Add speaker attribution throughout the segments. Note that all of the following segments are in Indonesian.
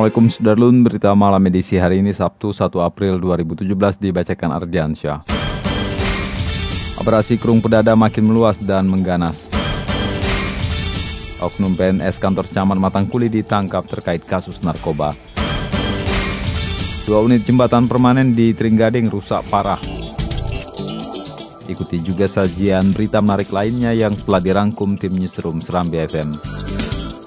Speaker 1: Assalamualaikum Sudarlun, berita malam edisi hari ini Sabtu 1 April 2017 dibacakan Ardiansyah. Operasi Kerung Pedada makin meluas dan mengganas. Oknum PNS kantor camat Matangkuli ditangkap terkait kasus narkoba. Dua unit jembatan permanen di Tringgading rusak parah. Ikuti juga sajian berita menarik lainnya yang telah dirangkum tim Newsroom Serambi FM.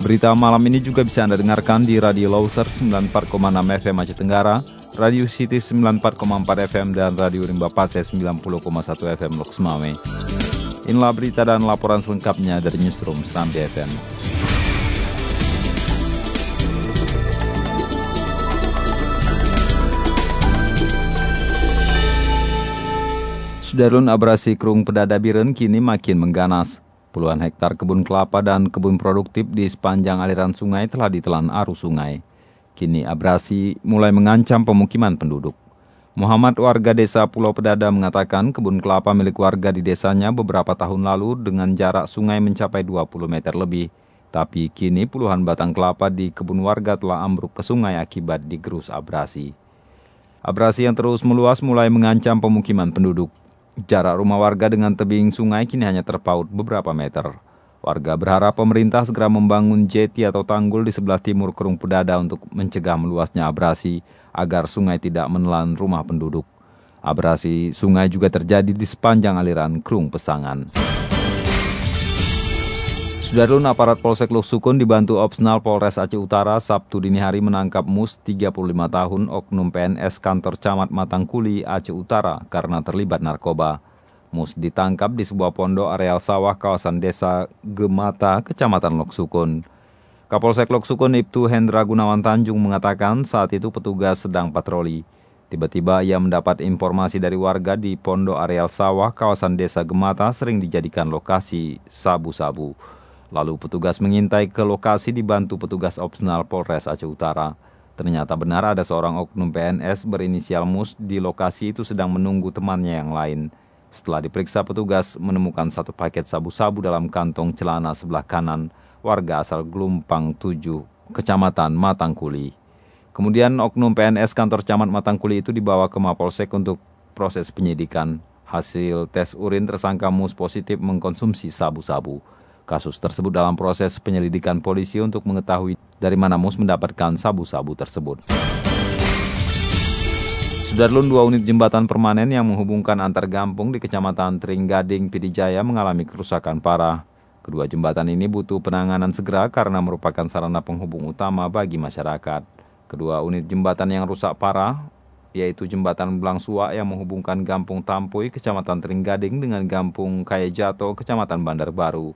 Speaker 1: Berita malam ini juga bisa Anda dengarkan di Radio Loser 94,6 FM Aceh Tenggara, Radio City 94,4 FM, dan Radio Rimba Pase 90,1 FM Lok. Inilah berita dan laporan selengkapnya dari Newsroom Serambi FM. Sudarlun abrasi Kerung Pedada Biren kini makin mengganas. Puluhan hektar kebun kelapa dan kebun produktif di sepanjang aliran sungai telah ditelan arus sungai. Kini abrasi mulai mengancam pemukiman penduduk. Muhammad warga desa Pulau Pedada mengatakan kebun kelapa milik warga di desanya beberapa tahun lalu dengan jarak sungai mencapai 20 meter lebih. Tapi kini puluhan batang kelapa di kebun warga telah ambruk ke sungai akibat digerus abrasi. Abrasi yang terus meluas mulai mengancam pemukiman penduduk. Jarak rumah warga dengan tebing sungai kini hanya terpaut beberapa meter. Warga berharap pemerintah segera membangun jeti atau tanggul di sebelah timur Kerung Pedada untuk mencegah meluasnya abrasi agar sungai tidak menelan rumah penduduk. Abrasi sungai juga terjadi di sepanjang aliran Kerung Pesangan. Sudarlun aparat Polsek Luksukun dibantu Opsnal Polres Aceh Utara Sabtu dini hari menangkap Mus 35 tahun oknum PNS kantor camat Matangkuli Aceh Utara karena terlibat narkoba. Mus ditangkap di sebuah pondok areal sawah kawasan desa Gemata, Kecamatan Loksukun. Kapolsek Loksukun Ibtu Hendra Gunawan Tanjung mengatakan saat itu petugas sedang patroli. Tiba-tiba ia mendapat informasi dari warga di pondok areal sawah kawasan desa Gemata sering dijadikan lokasi sabu-sabu. Lalu petugas mengintai ke lokasi dibantu petugas opsional Polres Aceh Utara. Ternyata benar ada seorang oknum PNS berinisial MUS di lokasi itu sedang menunggu temannya yang lain. Setelah diperiksa petugas menemukan satu paket sabu-sabu dalam kantong celana sebelah kanan warga asal Gelumpang 7, Kecamatan Matangkuli. Kemudian oknum PNS kantor camat Matangkuli itu dibawa ke Mapolsek untuk proses penyidikan. Hasil tes urin tersangka MUS positif mengkonsumsi sabu-sabu. Kasus tersebut dalam proses penyelidikan polisi untuk mengetahui dari mana Mus mendapatkan sabu-sabu tersebut. Sudarlun dua unit jembatan permanen yang menghubungkan antar kampung di Kecamatan Tringgading, Pidijaya mengalami kerusakan parah. Kedua jembatan ini butuh penanganan segera karena merupakan sarana penghubung utama bagi masyarakat. Kedua unit jembatan yang rusak parah yaitu jembatan Blangsua yang menghubungkan Gampung Tampuy, Kecamatan Tringgading dengan Gampung Kayajato, Kecamatan Bandar Baru.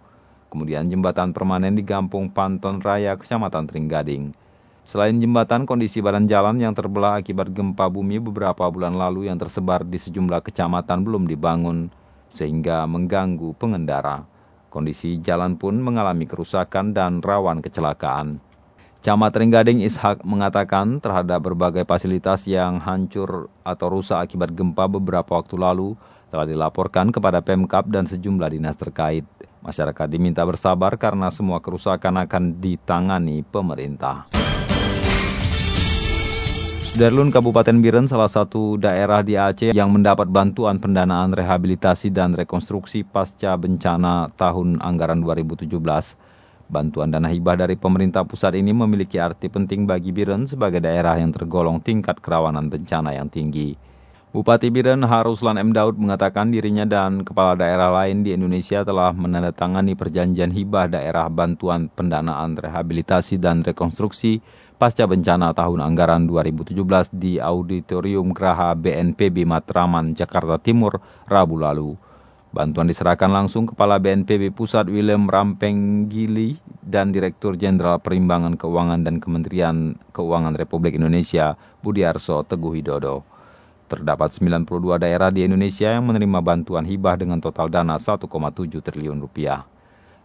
Speaker 1: Kemudian jembatan permanen di Gampung Panton Raya, Kecamatan Tringgading. Selain jembatan, kondisi badan jalan yang terbelah akibat gempa bumi beberapa bulan lalu yang tersebar di sejumlah kecamatan belum dibangun, sehingga mengganggu pengendara. Kondisi jalan pun mengalami kerusakan dan rawan kecelakaan. Camat Tringgading Ishak mengatakan terhadap berbagai fasilitas yang hancur atau rusak akibat gempa beberapa waktu lalu telah dilaporkan kepada Pemkap dan sejumlah dinas terkait. Masyarakat diminta bersabar karena semua kerusakan akan ditangani pemerintah. Darlun Kabupaten Biren salah satu daerah di Aceh yang mendapat bantuan pendanaan rehabilitasi dan rekonstruksi pasca bencana tahun anggaran 2017. Bantuan dana hibah dari pemerintah pusat ini memiliki arti penting bagi Biren sebagai daerah yang tergolong tingkat kerawanan bencana yang tinggi. Bupati Biren Haruslan M. Daud mengatakan dirinya dan kepala daerah lain di Indonesia telah menandatangani perjanjian hibah daerah bantuan pendanaan rehabilitasi dan rekonstruksi pasca bencana tahun anggaran 2017 di Auditorium Graha BNPB Matraman, Jakarta Timur, Rabu lalu. Bantuan diserahkan langsung Kepala BNPB Pusat William Rampenggili dan Direktur Jenderal Perimbangan Keuangan dan Kementerian Keuangan Republik Indonesia Budiarso Teguh Widodo. Terdapat 92 daerah di Indonesia yang menerima bantuan hibah dengan total dana 1,7 triliun rupiah.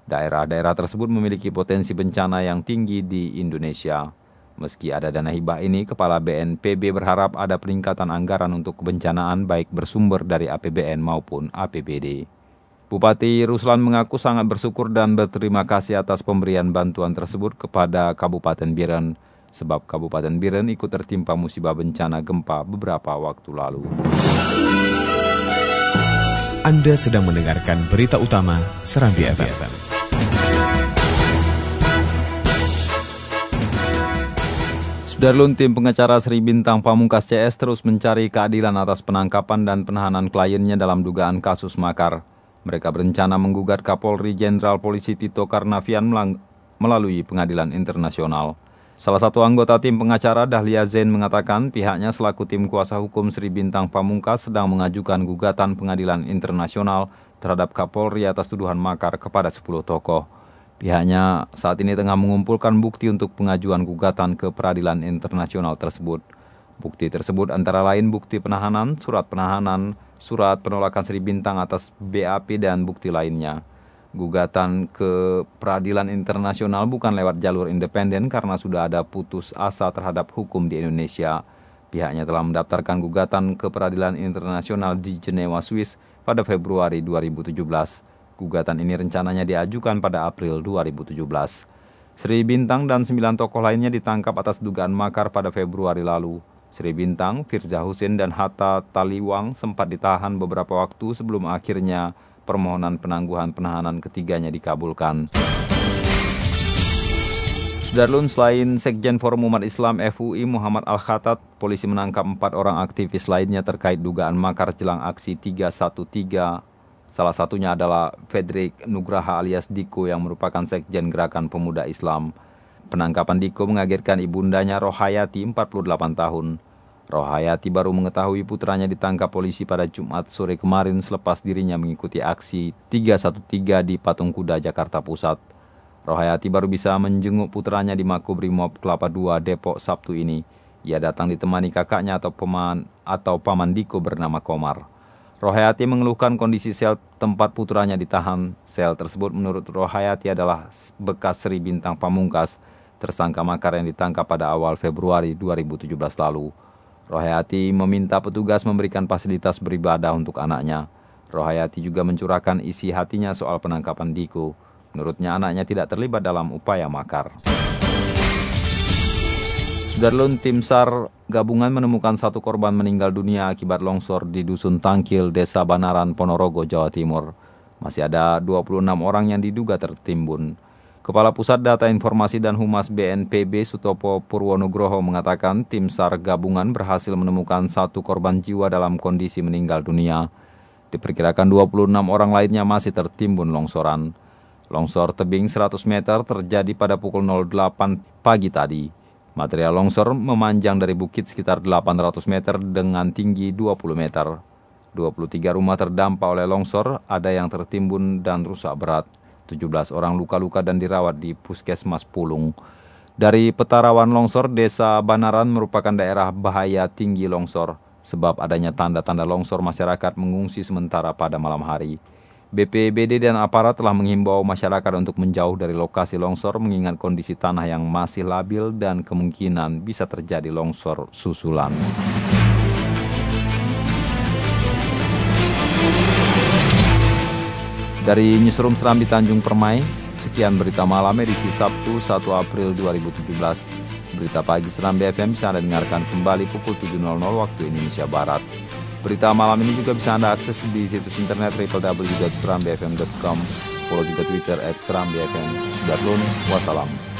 Speaker 1: Daerah-daerah tersebut memiliki potensi bencana yang tinggi di Indonesia. Meski ada dana hibah ini, Kepala BNPB berharap ada peningkatan anggaran untuk kebencanaan baik bersumber dari APBN maupun APBD. Bupati Ruslan mengaku sangat bersyukur dan berterima kasih atas pemberian bantuan tersebut kepada Kabupaten Biren, sebab Kabupaten Biren ikut tertimpa musibah bencana gempa beberapa waktu lalu.
Speaker 2: Anda sedang mendengarkan berita utama Serambi FM.
Speaker 1: Sudarlun tim pengacara Sri Bintang Pamungkas CS terus mencari keadilan atas penangkapan dan penahanan kliennya dalam dugaan kasus makar. Mereka berencana menggugat Kapolri Jenderal Polisi Tito Karnavian melalui pengadilan internasional. Salah satu anggota tim pengacara Dahlia Zain mengatakan pihaknya selaku tim kuasa hukum Sri Bintang Pamungkas sedang mengajukan gugatan pengadilan internasional terhadap Kapolri atas tuduhan makar kepada 10 tokoh. Pihaknya saat ini tengah mengumpulkan bukti untuk pengajuan gugatan ke peradilan internasional tersebut. Bukti tersebut antara lain bukti penahanan, surat penahanan, surat penolakan Sri Bintang atas BAP dan bukti lainnya. Gugatan ke peradilan internasional bukan lewat jalur independen karena sudah ada putus asa terhadap hukum di Indonesia. Pihaknya telah mendaftarkan gugatan ke peradilan internasional di Jenewa, Swiss pada Februari 2017. Gugatan ini rencananya diajukan pada April 2017. Sri Bintang dan sembilan tokoh lainnya ditangkap atas dugaan makar pada Februari lalu. Sri Bintang, Firza Husin, dan Hatta Taliwang sempat ditahan beberapa waktu sebelum akhirnya permohonan penangguhan penahanan ketiganya dikabulkan. Darlun selain Sekjen Forum Umat Islam FUI Muhammad Al-Khattat, polisi menangkap empat orang aktivis lainnya terkait dugaan makar jelang aksi 313 Salah satunya adalah Fredrik Nugraha alias Diko yang merupakan sekjen Gerakan Pemuda Islam. Penangkapan Diko mengagetkan ibundanya Rohayati 48 tahun. Rohayati baru mengetahui putranya ditangkap polisi pada Jumat sore kemarin selepas dirinya mengikuti aksi 313 di Patung Kuda, Jakarta Pusat. Rohayati baru bisa menjenguk putranya di Makobrimob Kelapa II Depok Sabtu ini. Ia datang ditemani kakaknya atau paman atau paman Diko bernama Komar. Rohayati mengeluhkan kondisi sel tempat putranya ditahan. Sel tersebut menurut Rohayati adalah bekas Sri Bintang Pamungkas, tersangka makar yang ditangkap pada awal Februari 2017 lalu. Rohayati meminta petugas memberikan fasilitas beribadah untuk anaknya. Rohayati juga mencurahkan isi hatinya soal penangkapan Diko. Menurutnya anaknya tidak terlibat dalam upaya makar. Sudarlun tim SAR gabungan menemukan satu korban meninggal dunia akibat longsor di Dusun Tangkil, Desa Banaran, Ponorogo, Jawa Timur. Masih ada 26 orang yang diduga tertimbun. Kepala Pusat Data Informasi dan Humas BNPB Sutopo Purwonugroho mengatakan tim SAR gabungan berhasil menemukan satu korban jiwa dalam kondisi meninggal dunia. Diperkirakan 26 orang lainnya masih tertimbun longsoran. Longsor tebing 100 meter terjadi pada pukul 08 pagi tadi. Material longsor memanjang dari bukit sekitar 800 meter dengan tinggi 20 meter. 23 rumah terdampak oleh longsor, ada yang tertimbun dan rusak berat. 17 orang luka-luka dan dirawat di Puskesmas Pulung. Dari petarawan longsor, desa Banaran merupakan daerah bahaya tinggi longsor, sebab adanya tanda-tanda longsor masyarakat mengungsi sementara pada malam hari. BPBD dan aparat telah menghimbau masyarakat untuk menjauh dari lokasi longsor mengingat kondisi tanah yang masih labil dan kemungkinan bisa terjadi longsor susulan. Dari Newsroom Serambi Tanjung Permai, sekian berita malam edisi Sabtu 1 April 2017. Berita pagi Serambi FM bisa Anda dengarkan kembali pukul 7.00 waktu Indonesia Barat. Berita malam ini juga bisa Anda akses di situs internet www.serambfm.com. Follow juga Twitter at serambfm. Sudah wassalam.